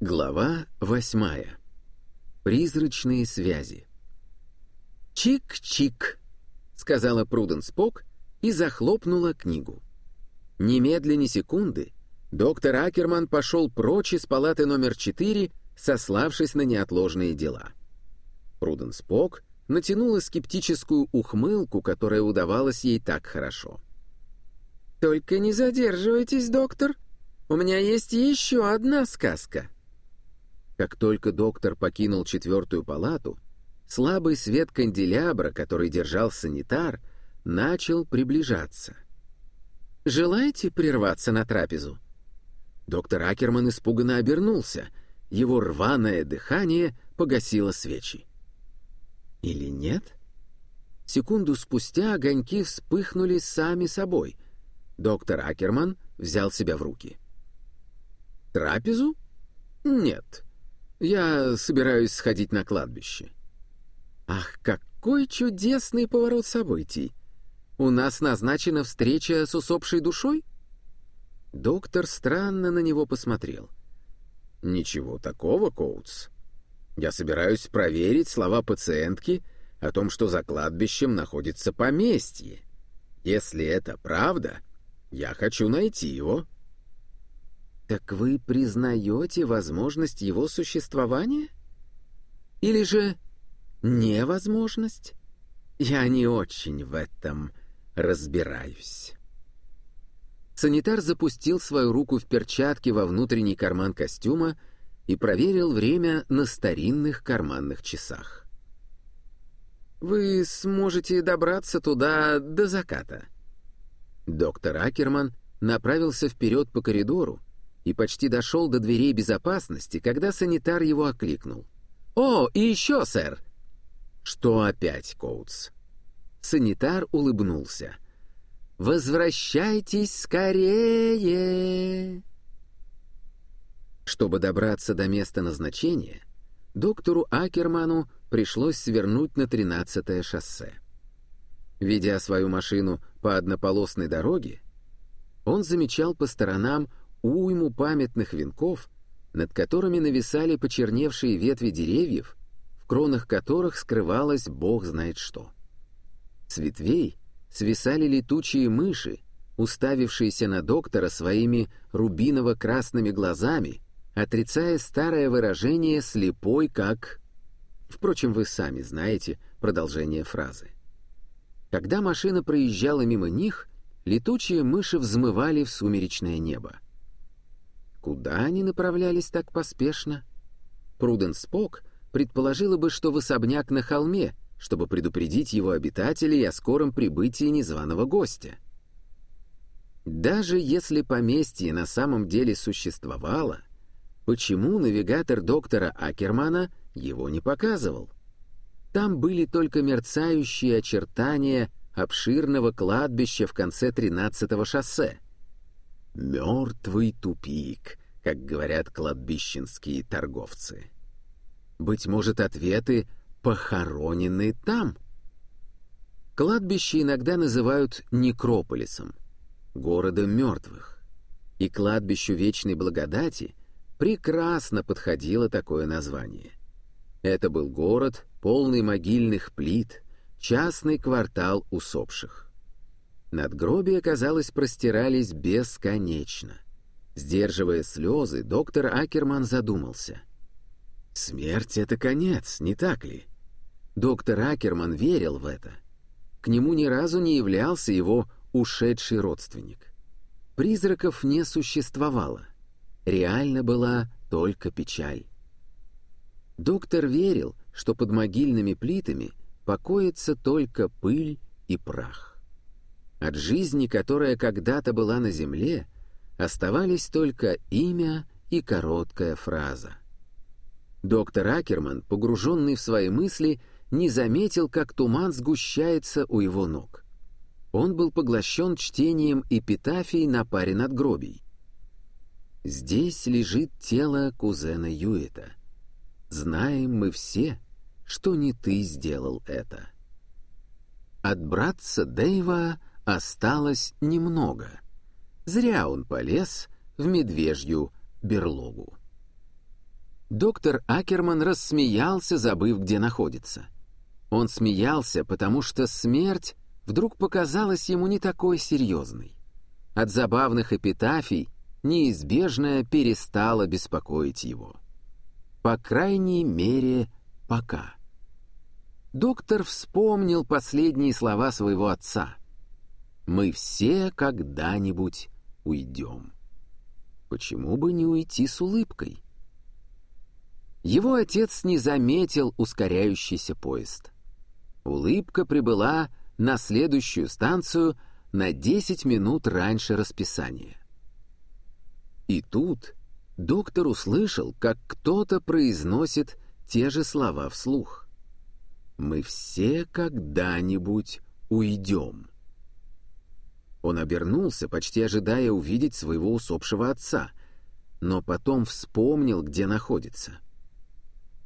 Глава восьмая. Призрачные связи. «Чик-чик», — сказала Пруденс Пок и захлопнула книгу. Немедленно секунды доктор Акерман пошел прочь из палаты номер четыре, сославшись на неотложные дела. Пруденс Пок натянула скептическую ухмылку, которая удавалась ей так хорошо. «Только не задерживайтесь, доктор. У меня есть еще одна сказка». Как только доктор покинул четвертую палату, слабый свет канделябра, который держал санитар, начал приближаться. «Желаете прерваться на трапезу?» Доктор Акерман испуганно обернулся. Его рваное дыхание погасило свечи. Или нет? Секунду спустя огоньки вспыхнули сами собой. Доктор Акерман взял себя в руки. «Трапезу? Нет. Я собираюсь сходить на кладбище. Ах, какой чудесный поворот событий! У нас назначена встреча с усопшей душой? Доктор странно на него посмотрел. Ничего такого, Коутс. Я собираюсь проверить слова пациентки о том, что за кладбищем находится поместье. Если это правда, я хочу найти его. Так вы признаете возможность его существования? Или же невозможность? Я не очень в этом разбираюсь. Санитар запустил свою руку в перчатки во внутренний карман костюма и проверил время на старинных карманных часах. «Вы сможете добраться туда до заката». Доктор Акерман направился вперед по коридору, и почти дошел до дверей безопасности, когда санитар его окликнул. «О, и еще, сэр!» «Что опять, Коутс?» Санитар улыбнулся. «Возвращайтесь скорее!» Чтобы добраться до места назначения, доктору Акерману пришлось свернуть на 13-е шоссе. Ведя свою машину по однополосной дороге, он замечал по сторонам уйму памятных венков, над которыми нависали почерневшие ветви деревьев, в кронах которых скрывалось бог знает что. С ветвей свисали летучие мыши, уставившиеся на доктора своими рубиново-красными глазами, отрицая старое выражение «слепой как...» Впрочем, вы сами знаете продолжение фразы. Когда машина проезжала мимо них, летучие мыши взмывали в сумеречное небо. Куда они направлялись так поспешно? Пруденс Спок предположила бы, что в особняк на холме, чтобы предупредить его обитателей о скором прибытии незваного гостя. Даже если поместье на самом деле существовало, почему навигатор доктора Акермана его не показывал? Там были только мерцающие очертания обширного кладбища в конце 13-го шоссе — Мертвый тупик, как говорят кладбищенские торговцы. Быть может, ответы похоронены там? Кладбище иногда называют некрополисом, городом мертвых. И кладбищу Вечной Благодати прекрасно подходило такое название. Это был город, полный могильных плит, частный квартал усопших. Надгробия, казалось, простирались бесконечно. Сдерживая слезы, доктор Акерман задумался. «Смерть — это конец, не так ли?» Доктор Акерман верил в это. К нему ни разу не являлся его ушедший родственник. Призраков не существовало. Реально была только печаль. Доктор верил, что под могильными плитами покоится только пыль и прах. От жизни, которая когда-то была на земле, оставались только имя и короткая фраза. Доктор Акерман, погруженный в свои мысли, не заметил, как туман сгущается у его ног. Он был поглощен чтением эпитафий на паре надгробий. «Здесь лежит тело кузена Юэта. Знаем мы все, что не ты сделал это». От братца Дэйва осталось немного. Зря он полез в медвежью берлогу. Доктор Акерман рассмеялся, забыв, где находится. Он смеялся, потому что смерть вдруг показалась ему не такой серьезной. От забавных эпитафий неизбежное перестало беспокоить его. По крайней мере, пока. Доктор вспомнил последние слова своего отца. «Мы все когда-нибудь уйдем». Почему бы не уйти с улыбкой? Его отец не заметил ускоряющийся поезд. Улыбка прибыла на следующую станцию на 10 минут раньше расписания. И тут доктор услышал, как кто-то произносит те же слова вслух. «Мы все когда-нибудь уйдем». Он обернулся, почти ожидая увидеть своего усопшего отца, но потом вспомнил, где находится.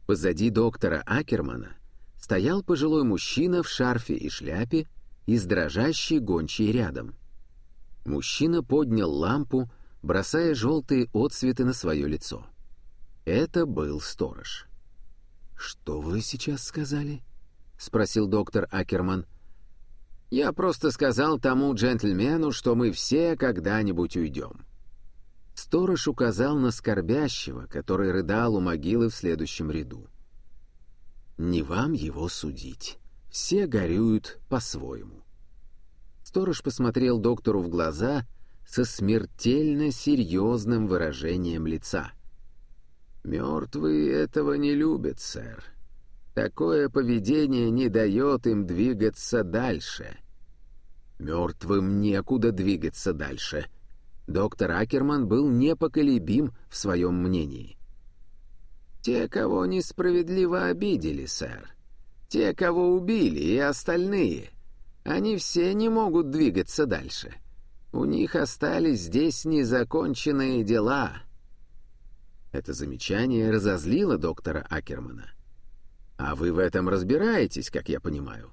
Позади доктора Акермана стоял пожилой мужчина в шарфе и шляпе и с дрожащей гончей рядом. Мужчина поднял лампу, бросая желтые отсветы на свое лицо. Это был сторож. «Что вы сейчас сказали?» — спросил доктор Акерман. «Я просто сказал тому джентльмену, что мы все когда-нибудь уйдем». Сторож указал на скорбящего, который рыдал у могилы в следующем ряду. «Не вам его судить. Все горюют по-своему». Сторож посмотрел доктору в глаза со смертельно серьезным выражением лица. «Мертвые этого не любят, сэр. Такое поведение не дает им двигаться дальше». «Мертвым некуда двигаться дальше», Доктор Акерман был непоколебим в своем мнении. «Те, кого несправедливо обидели, сэр. Те, кого убили, и остальные. Они все не могут двигаться дальше. У них остались здесь незаконченные дела». Это замечание разозлило доктора Акермана. «А вы в этом разбираетесь, как я понимаю?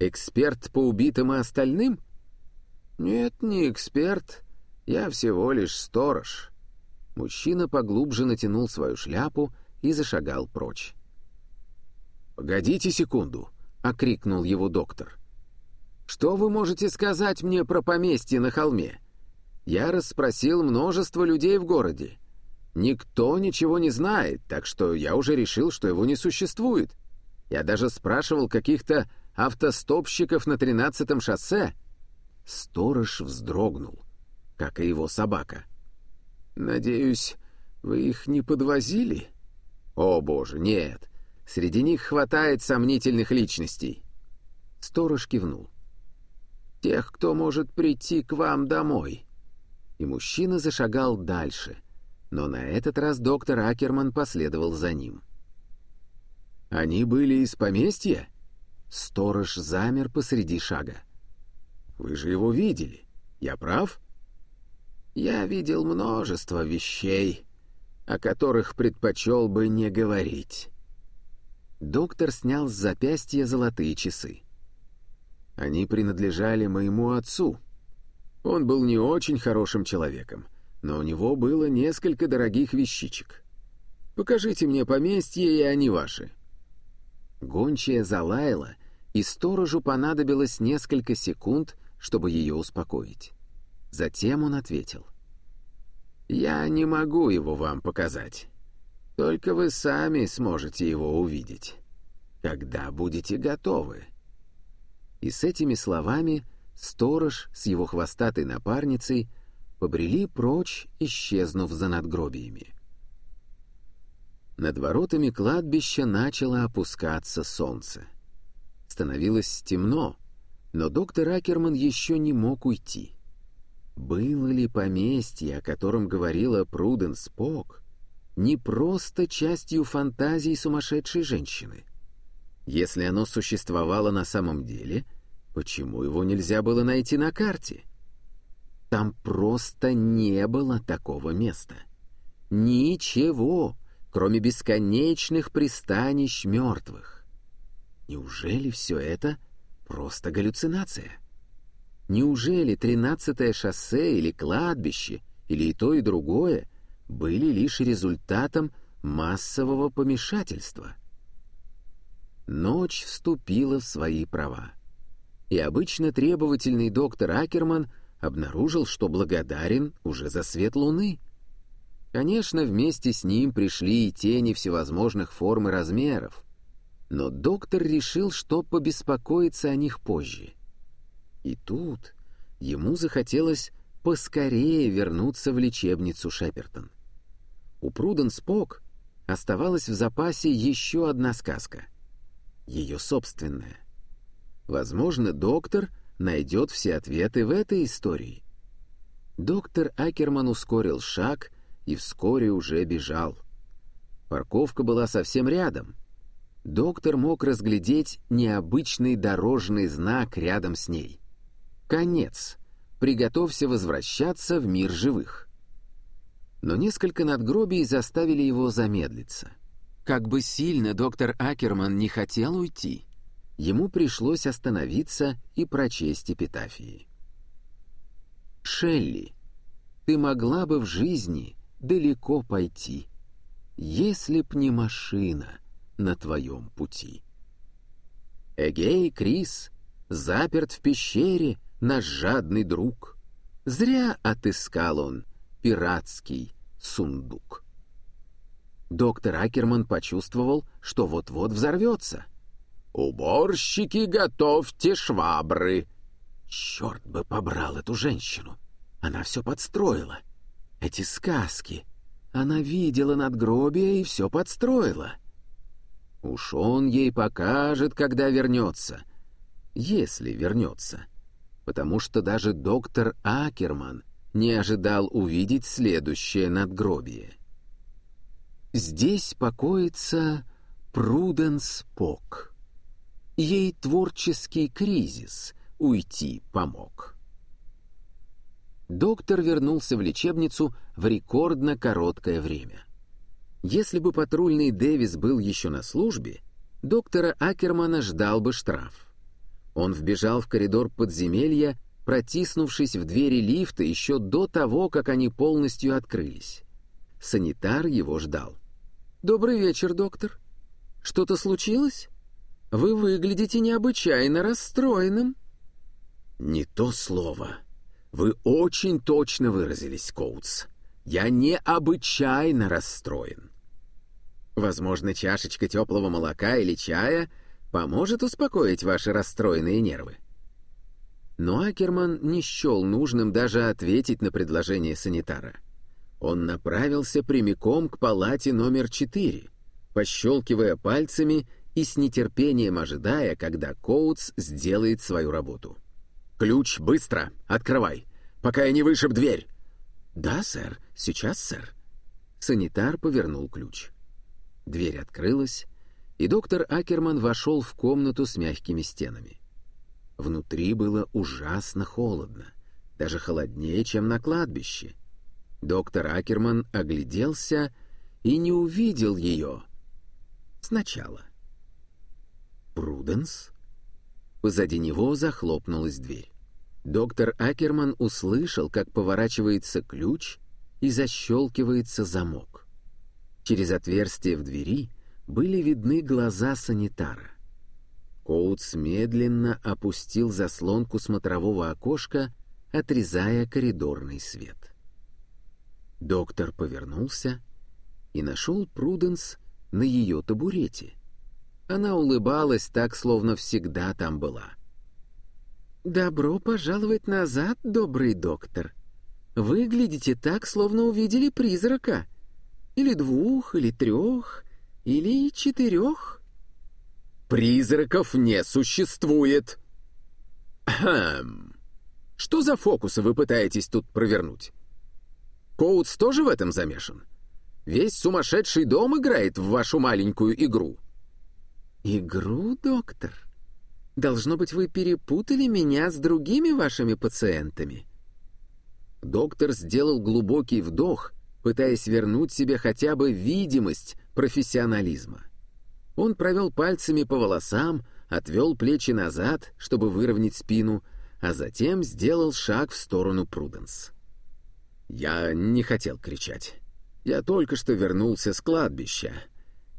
Эксперт по убитым и остальным?» «Нет, не эксперт, я всего лишь сторож». Мужчина поглубже натянул свою шляпу и зашагал прочь. «Погодите секунду», — окрикнул его доктор. «Что вы можете сказать мне про поместье на холме? Я расспросил множество людей в городе. Никто ничего не знает, так что я уже решил, что его не существует. Я даже спрашивал каких-то автостопщиков на тринадцатом шоссе». Сторож вздрогнул как и его собака. «Надеюсь, вы их не подвозили?» «О, боже, нет. Среди них хватает сомнительных личностей». Сторож кивнул. «Тех, кто может прийти к вам домой». И мужчина зашагал дальше, но на этот раз доктор Акерман последовал за ним. «Они были из поместья?» Сторож замер посреди шага. «Вы же его видели. Я прав?» Я видел множество вещей, о которых предпочел бы не говорить. Доктор снял с запястья золотые часы. Они принадлежали моему отцу. Он был не очень хорошим человеком, но у него было несколько дорогих вещичек. Покажите мне поместье, и они ваши. Гончая залаяла, и сторожу понадобилось несколько секунд, чтобы ее успокоить. Затем он ответил. «Я не могу его вам показать. Только вы сами сможете его увидеть. Когда будете готовы». И с этими словами сторож с его хвостатой напарницей побрели прочь, исчезнув за надгробиями. Над воротами кладбища начало опускаться солнце. Становилось темно, но доктор Акерман еще не мог уйти. Было ли поместье, о котором говорила Пруденс Пок, не просто частью фантазий сумасшедшей женщины? Если оно существовало на самом деле, почему его нельзя было найти на карте? Там просто не было такого места. Ничего, кроме бесконечных пристанищ мертвых. Неужели все это просто галлюцинация? Неужели тринадцатое шоссе или кладбище, или и то, и другое, были лишь результатом массового помешательства. Ночь вступила в свои права. И обычно требовательный доктор Акерман обнаружил, что благодарен уже за свет луны. Конечно, вместе с ним пришли и тени всевозможных форм и размеров, но доктор решил, что побеспокоится о них позже. И тут ему захотелось поскорее вернуться в лечебницу Шепертон. У Пруден Спок оставалась в запасе еще одна сказка. Ее собственная. Возможно, доктор найдет все ответы в этой истории. Доктор Акерман ускорил шаг и вскоре уже бежал. Парковка была совсем рядом. Доктор мог разглядеть необычный дорожный знак рядом с ней. Конец. Приготовься возвращаться в мир живых. Но несколько надгробий заставили его замедлиться. Как бы сильно доктор Акерман не хотел уйти, ему пришлось остановиться и прочесть эпитафии. «Шелли, ты могла бы в жизни далеко пойти, если б не машина на твоем пути». Эгей, Крис, заперт в пещере наш жадный друг. Зря отыскал он пиратский сундук. Доктор Акерман почувствовал, что вот-вот взорвется. «Уборщики, готовьте швабры!» Черт бы побрал эту женщину! Она все подстроила. Эти сказки. Она видела надгробие и все подстроила. Уж он ей покажет, когда вернется. Если вернется. Потому что даже доктор Акерман не ожидал увидеть следующее надгробие. Здесь покоится Пруденс Пок. Ей творческий кризис уйти помог. Доктор вернулся в лечебницу в рекордно короткое время. Если бы патрульный Дэвис был еще на службе, доктора Акермана ждал бы штраф. Он вбежал в коридор подземелья, протиснувшись в двери лифта еще до того, как они полностью открылись. Санитар его ждал. «Добрый вечер, доктор. Что-то случилось? Вы выглядите необычайно расстроенным». «Не то слово. Вы очень точно выразились, Коутс. Я необычайно расстроен. Возможно, чашечка теплого молока или чая поможет успокоить ваши расстроенные нервы». Но Акерман не счел нужным даже ответить на предложение санитара. Он направился прямиком к палате номер четыре, пощелкивая пальцами и с нетерпением ожидая, когда Коутс сделает свою работу. «Ключ, быстро! Открывай! Пока я не вышиб дверь!» «Да, сэр. Сейчас, сэр». Санитар повернул ключ. Дверь открылась, и доктор Акерман вошел в комнату с мягкими стенами. Внутри было ужасно холодно, даже холоднее, чем на кладбище. Доктор Акерман огляделся и не увидел ее сначала. «Пруденс?» Позади него захлопнулась дверь. Доктор Акерман услышал, как поворачивается ключ и защелкивается замок. Через отверстие в двери были видны глаза санитара. Коутс медленно опустил заслонку смотрового окошка, отрезая коридорный свет. Доктор повернулся и нашел Пруденс на ее табурете. Она улыбалась так, словно всегда там была. «Добро пожаловать назад, добрый доктор. Выглядите так, словно увидели призрака. Или двух, или трех, или четырех?» «Призраков не существует!» «Хм... Что за фокусы вы пытаетесь тут провернуть? Коутс тоже в этом замешан? Весь сумасшедший дом играет в вашу маленькую игру?» «Игру, доктор? Должно быть, вы перепутали меня с другими вашими пациентами». Доктор сделал глубокий вдох, пытаясь вернуть себе хотя бы видимость профессионализма. Он провел пальцами по волосам, отвел плечи назад, чтобы выровнять спину, а затем сделал шаг в сторону Пруденс. «Я не хотел кричать. Я только что вернулся с кладбища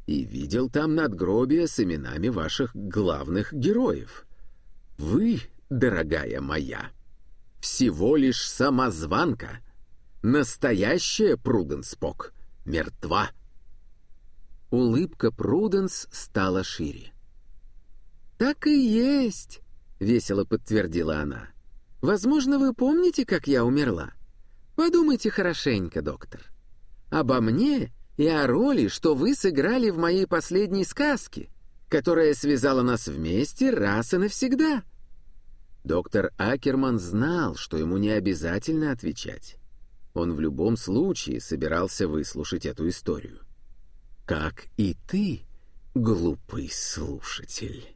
и видел там надгробия с именами ваших главных героев. Вы, дорогая моя, всего лишь самозванка. Настоящая Пруденспок мертва. Улыбка Пруденс стала шире. «Так и есть», — весело подтвердила она. «Возможно, вы помните, как я умерла? Подумайте хорошенько, доктор. Обо мне и о роли, что вы сыграли в моей последней сказке, которая связала нас вместе раз и навсегда». Доктор Акерман знал, что ему не обязательно отвечать. Он в любом случае собирался выслушать эту историю. Как и ты, глупый слушатель.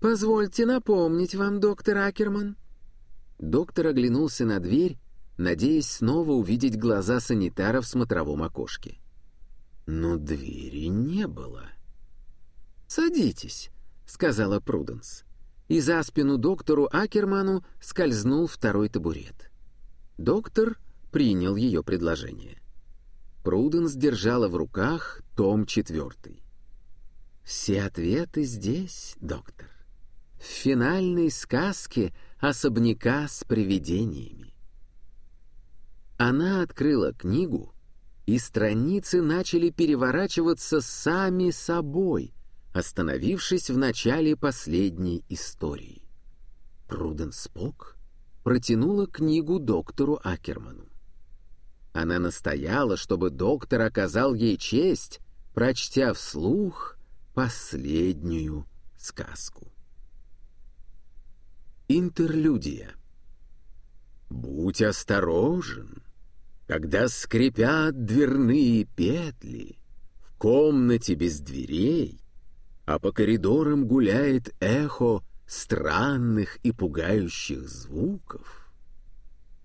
«Позвольте напомнить вам, доктор Акерман». Доктор оглянулся на дверь, надеясь снова увидеть глаза санитара в смотровом окошке. Но двери не было. «Садитесь», — сказала Пруденс. И за спину доктору Акерману скользнул второй табурет. Доктор принял ее предложение. Пруденс держала в руках том четвертый. «Все ответы здесь, доктор. В финальной сказке особняка с привидениями». Она открыла книгу, и страницы начали переворачиваться сами собой, остановившись в начале последней истории. Пруденс Спок протянула книгу доктору Акерману. Она настояла, чтобы доктор оказал ей честь, прочтя вслух последнюю сказку. Интерлюдия «Будь осторожен, когда скрипят дверные петли в комнате без дверей, а по коридорам гуляет эхо странных и пугающих звуков»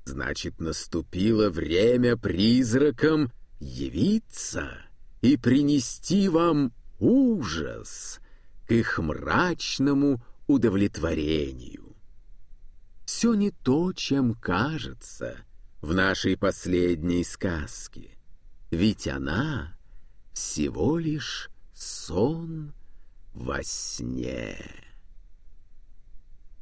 Значит, наступило время призракам явиться и принести вам ужас к их мрачному удовлетворению. Все не то, чем кажется в нашей последней сказке, ведь она всего лишь сон во сне.